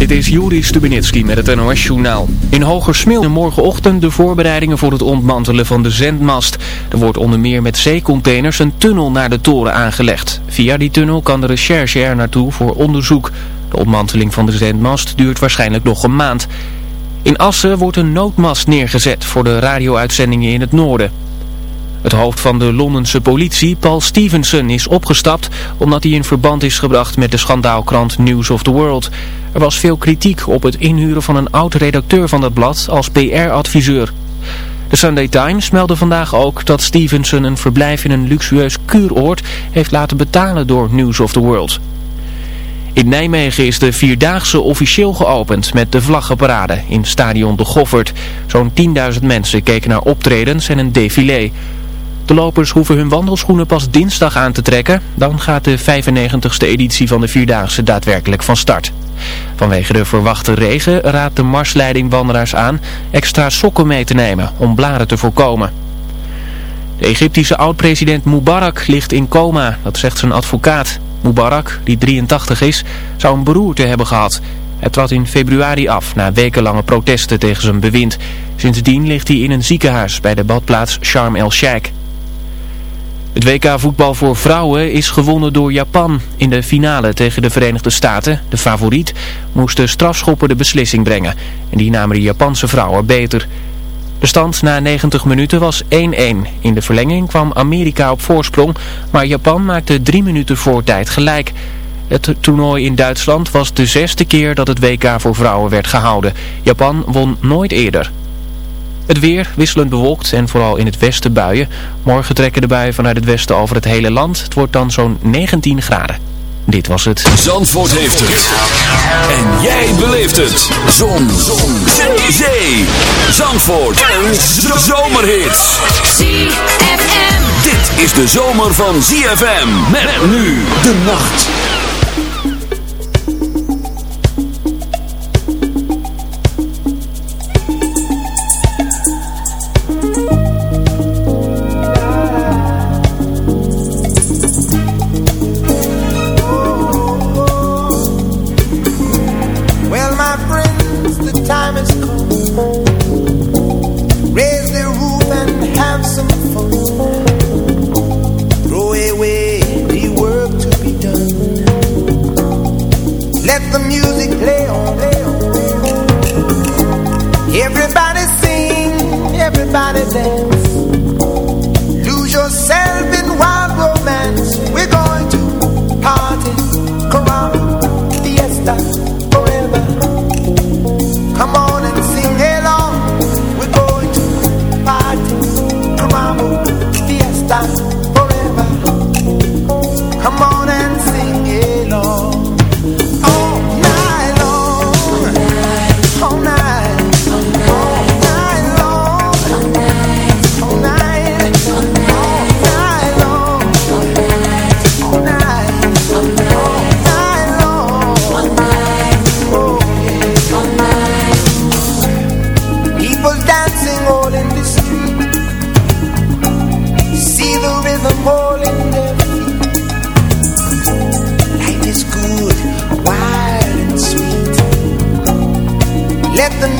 Dit is Juri Stubenitski met het NOS-journaal. In Hogersmil morgenochtend de voorbereidingen voor het ontmantelen van de zendmast. Er wordt onder meer met zeecontainers een tunnel naar de toren aangelegd. Via die tunnel kan de recherche er naartoe voor onderzoek. De ontmanteling van de zendmast duurt waarschijnlijk nog een maand. In Assen wordt een noodmast neergezet voor de radio-uitzendingen in het noorden. Het hoofd van de Londense politie, Paul Stevenson, is opgestapt omdat hij in verband is gebracht met de schandaalkrant News of the World. Er was veel kritiek op het inhuren van een oud-redacteur van dat blad als PR-adviseur. De Sunday Times meldde vandaag ook dat Stevenson een verblijf in een luxueus kuuroord heeft laten betalen door News of the World. In Nijmegen is de Vierdaagse officieel geopend met de vlaggenparade in stadion De Goffert. Zo'n 10.000 mensen keken naar optredens en een défilé. De lopers hoeven hun wandelschoenen pas dinsdag aan te trekken. Dan gaat de 95ste editie van de Vierdaagse daadwerkelijk van start. Vanwege de verwachte regen raadt de marsleiding wandelaars aan extra sokken mee te nemen om blaren te voorkomen. De Egyptische oud-president Mubarak ligt in coma, dat zegt zijn advocaat. Mubarak, die 83 is, zou een beroerte hebben gehad. Hij trad in februari af na wekenlange protesten tegen zijn bewind. Sindsdien ligt hij in een ziekenhuis bij de badplaats Sharm el-Sheikh. Het WK voetbal voor vrouwen is gewonnen door Japan. In de finale tegen de Verenigde Staten, de favoriet, moesten strafschoppen de beslissing brengen. En die namen de Japanse vrouwen beter. De stand na 90 minuten was 1-1. In de verlenging kwam Amerika op voorsprong, maar Japan maakte drie minuten voor tijd gelijk. Het toernooi in Duitsland was de zesde keer dat het WK voor vrouwen werd gehouden. Japan won nooit eerder. Het weer wisselend bewolkt en vooral in het westen buien. Morgen trekken de buien vanuit het westen over het hele land. Het wordt dan zo'n 19 graden. Dit was het. Zandvoort heeft het. En jij beleeft het. Zon. Zon. Zee. Zee. Zandvoort. Een zomerhit. ZFM. Dit is de zomer van ZFM. Met nu de nacht. the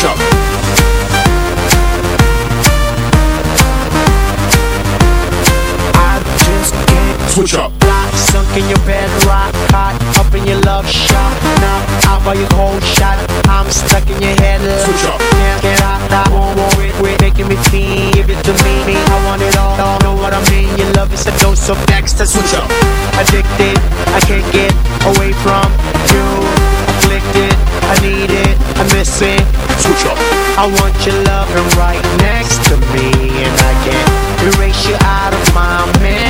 Switch up. I just can't Switch up. Block, sunk in your bed, rock hot, up in your love shot. Now, out by your cold shot, I'm stuck in your head. Switch up. Can't get out, I won't worry, quit making me feel. Give it to me, I want it all. all know what I mean? Your love is a dose of next. Switch up. Addicted, I can't get away from you. I want your loving right next to me, and I can't erase you out of my memory.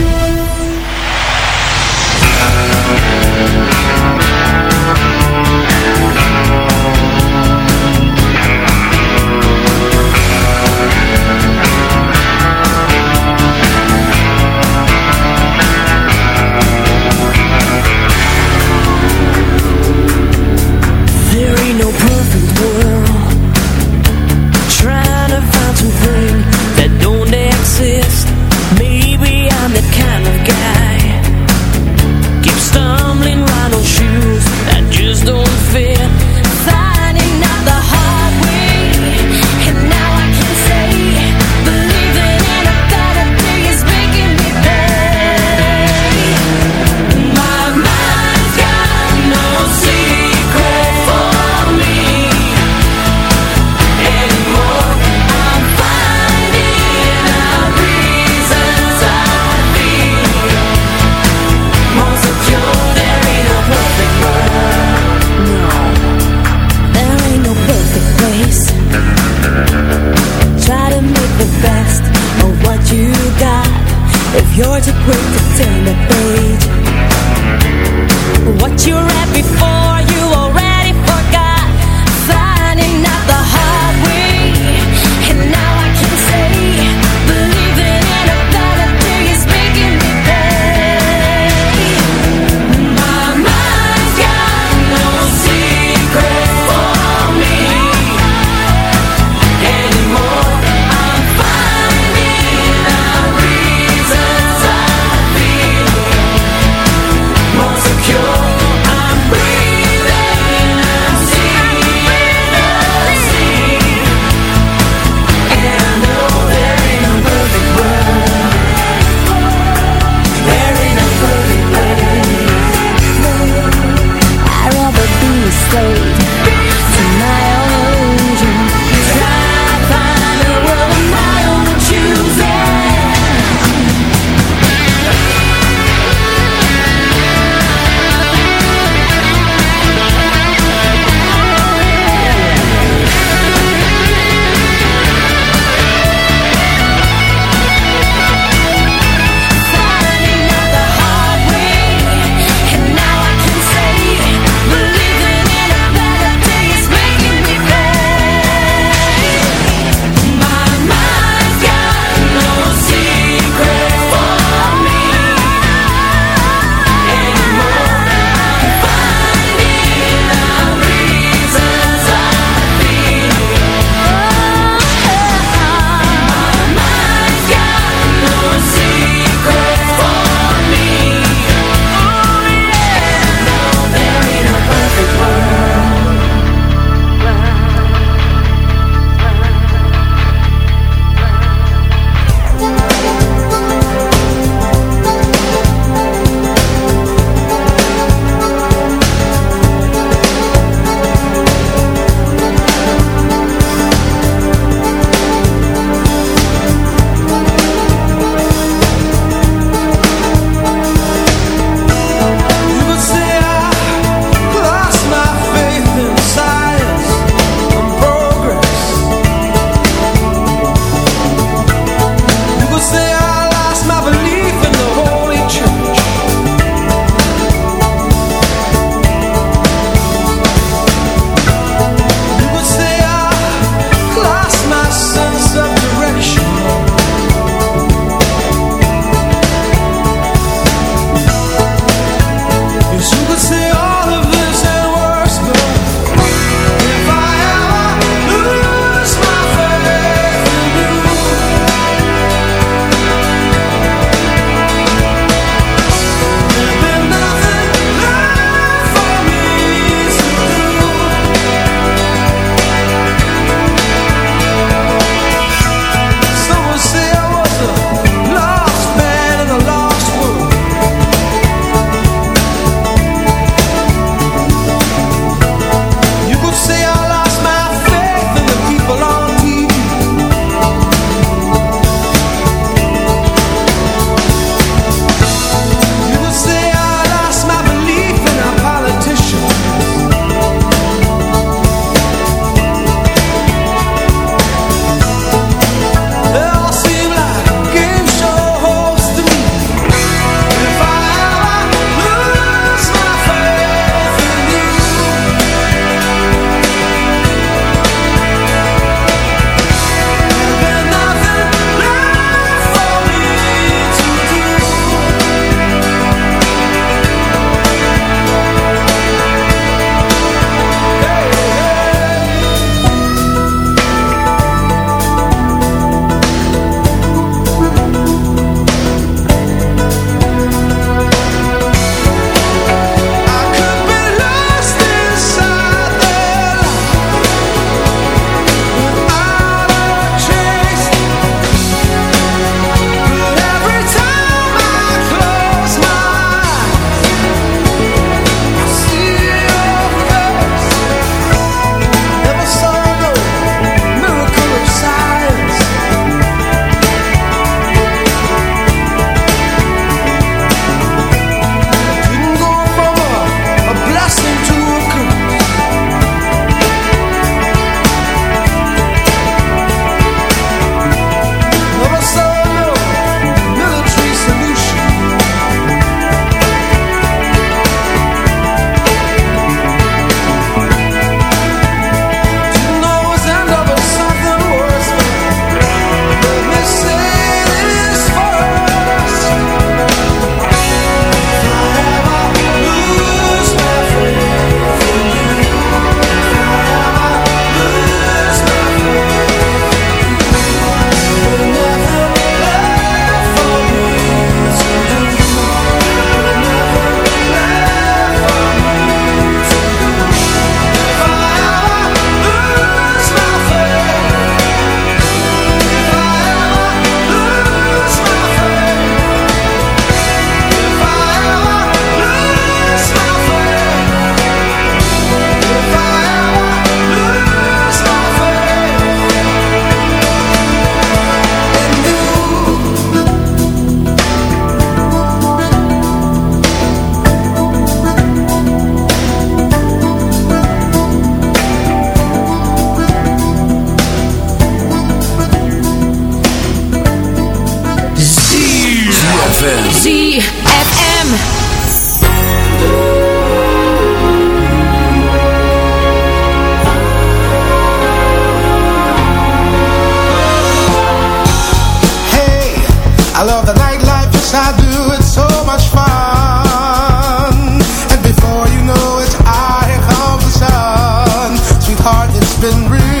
Been real,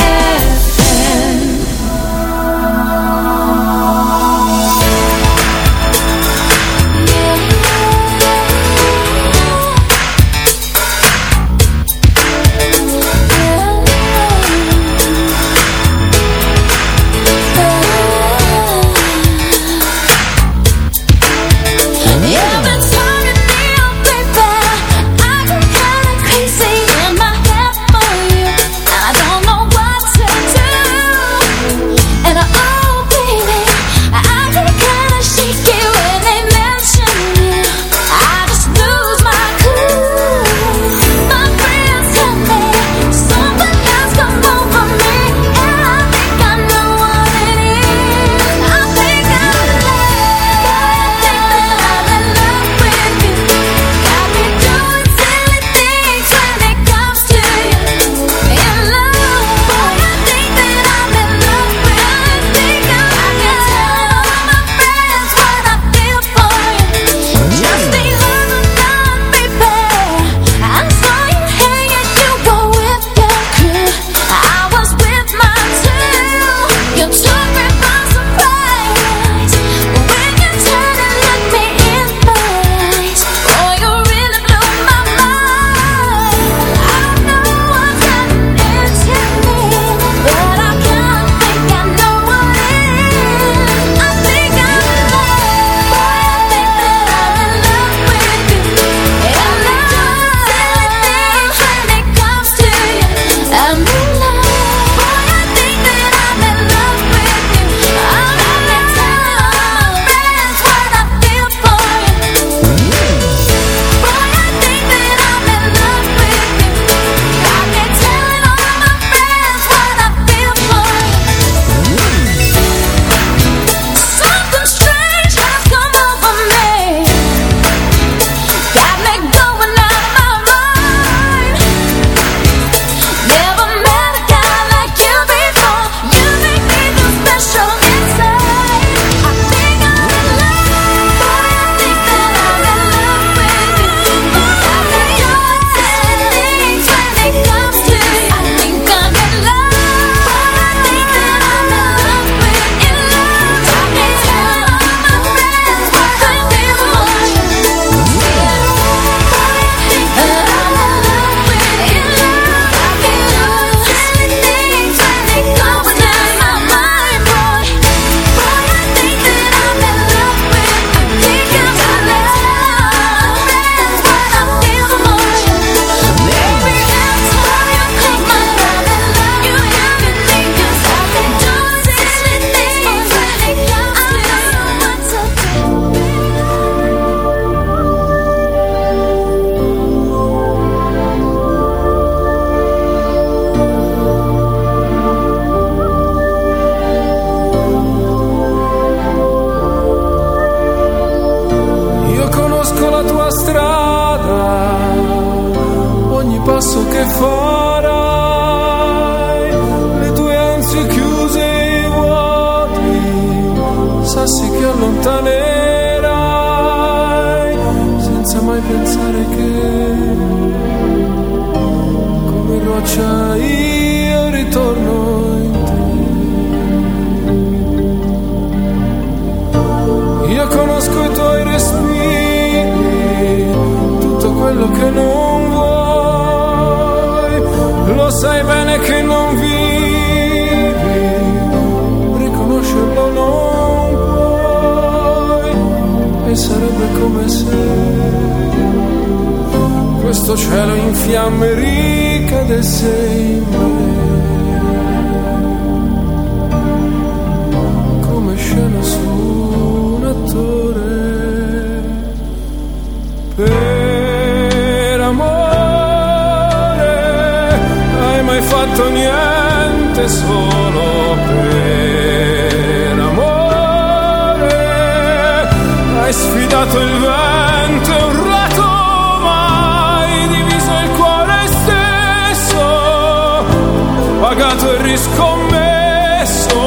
scommesso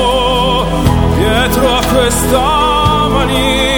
dietro a questa maniera.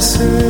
Sarebbe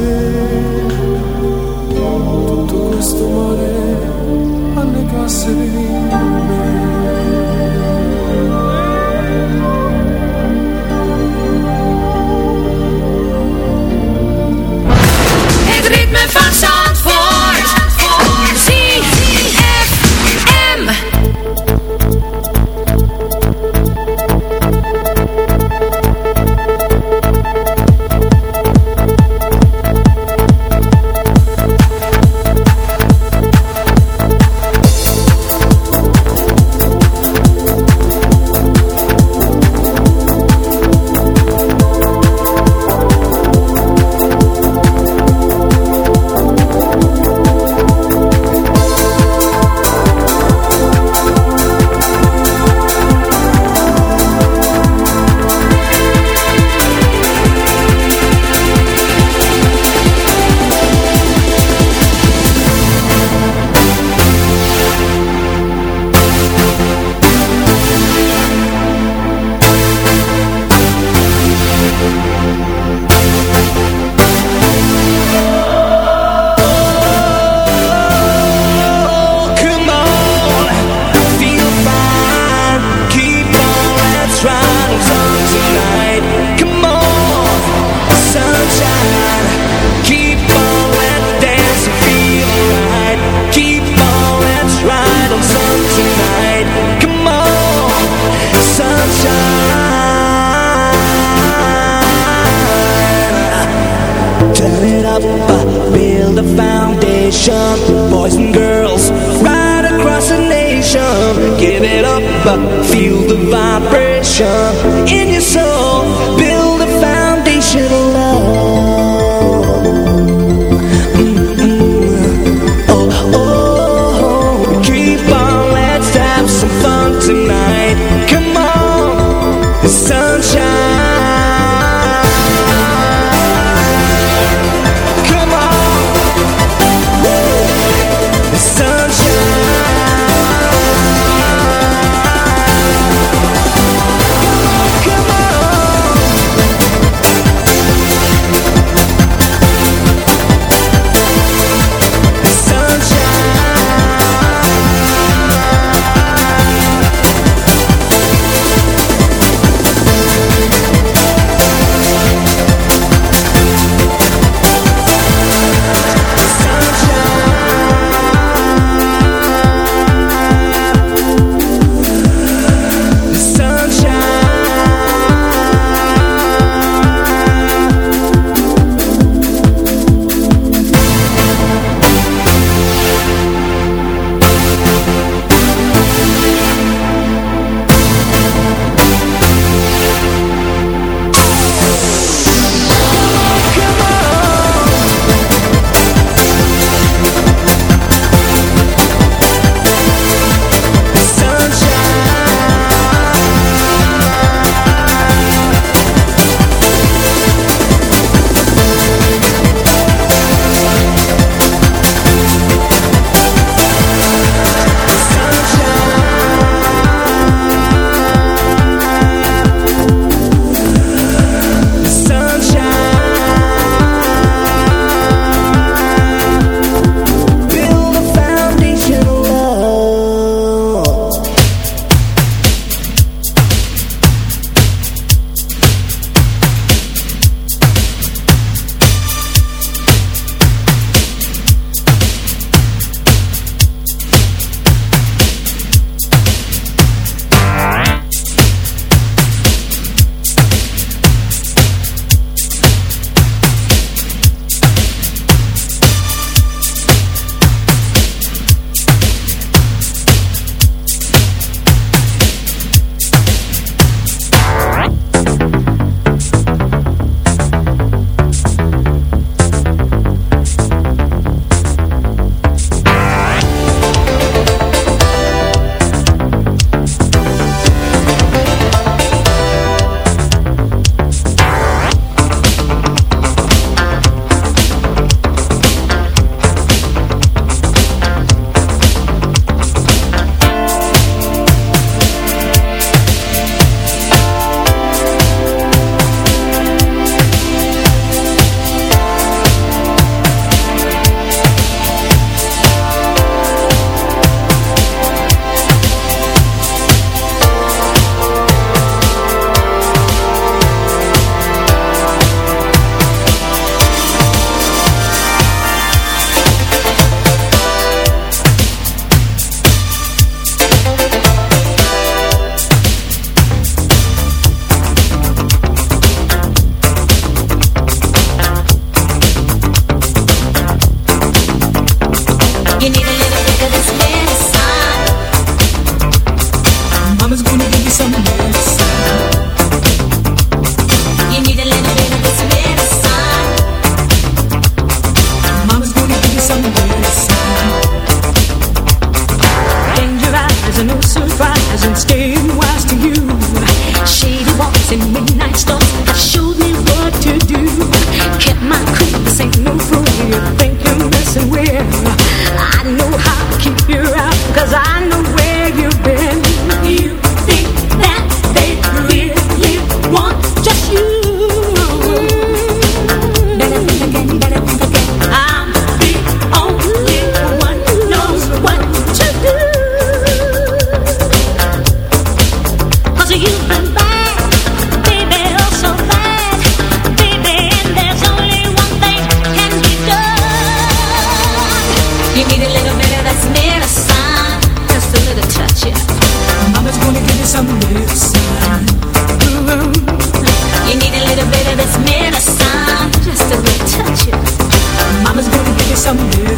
心雨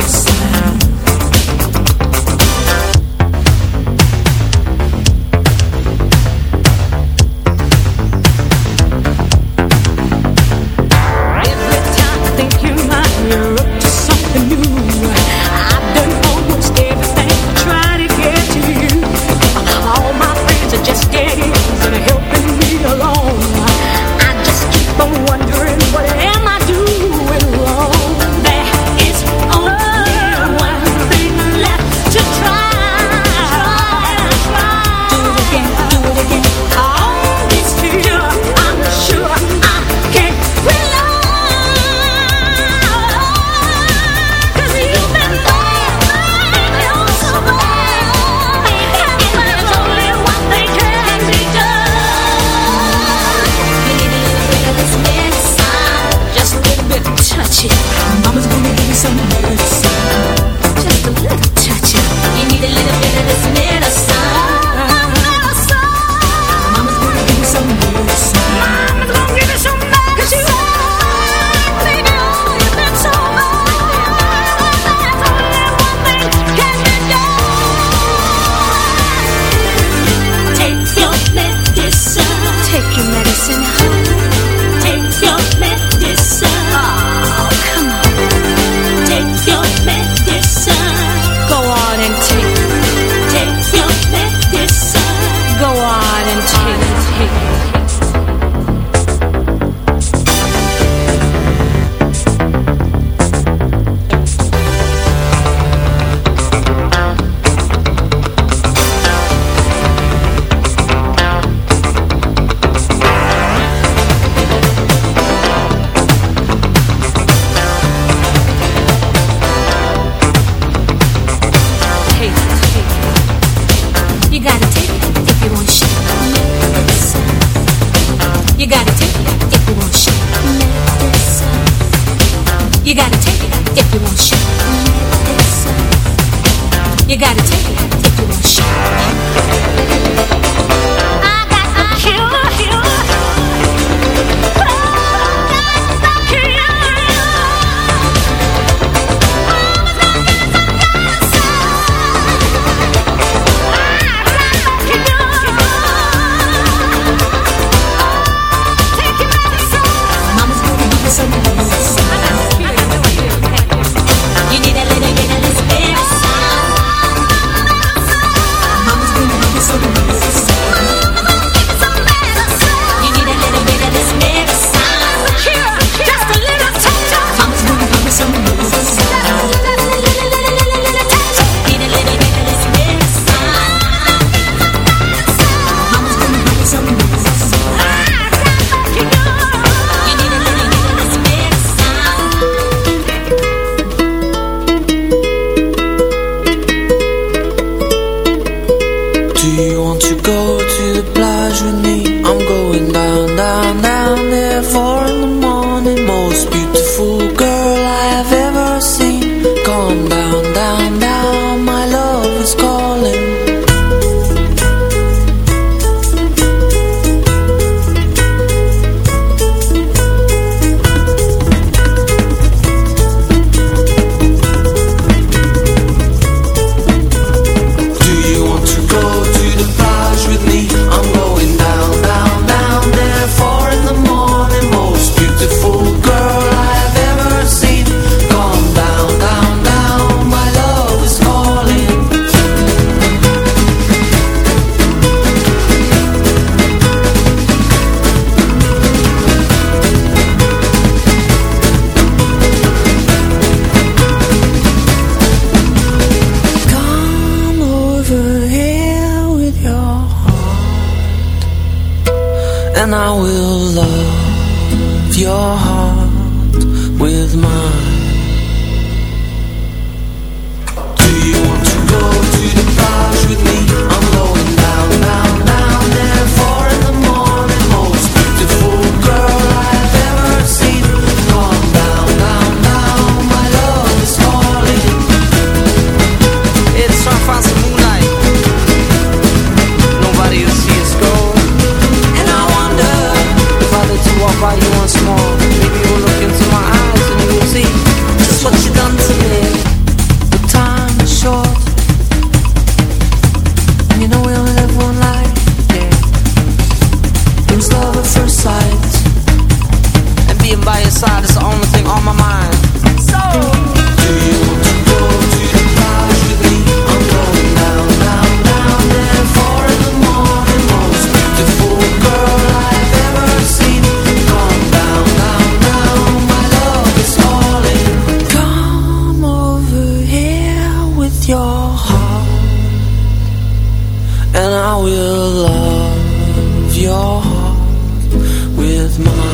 will love your heart with mine.